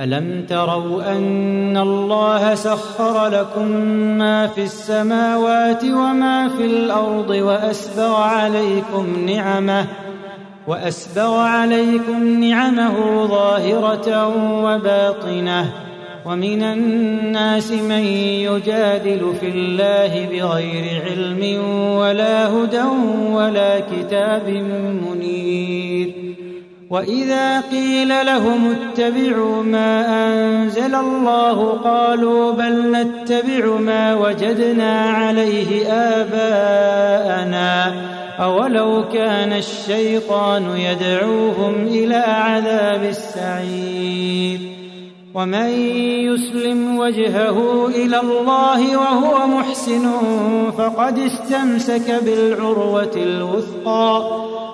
ألم تروا أن الله سخر لكم ما في السماوات وما في الأرض وأسبغ عليكم نعمه وأسبغ عليكم نعمه ظاهرة وباطنة ومن الناس من يجادل في الله بغير علم ولا هدى ولا كتاب منير وإذا قيل لهم اتبعوا ما أنزل الله قالوا بل نتبع ما وجدنا عليه آباءنا أولو كان الشيطان يدعوهم إلى عذاب السعير ومن يسلم وجهه إلى الله وهو محسن فقد استمسك بالعروة الوثقى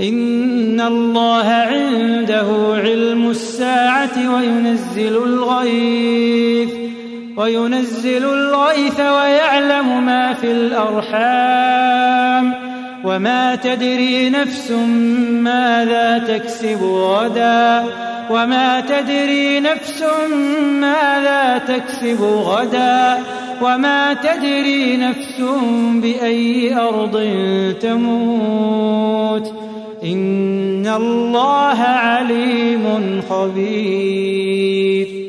إن الله عنده علم الساعة وينزل الغيث وينزل الغيث ويعلم ما في الأرحام. وما تدري نفس ماذا تكسب غدا وما تدري نفس ماذا تكسب غدا. وما تدري نفس بأي أرض تموت. إن الله عليم خبير.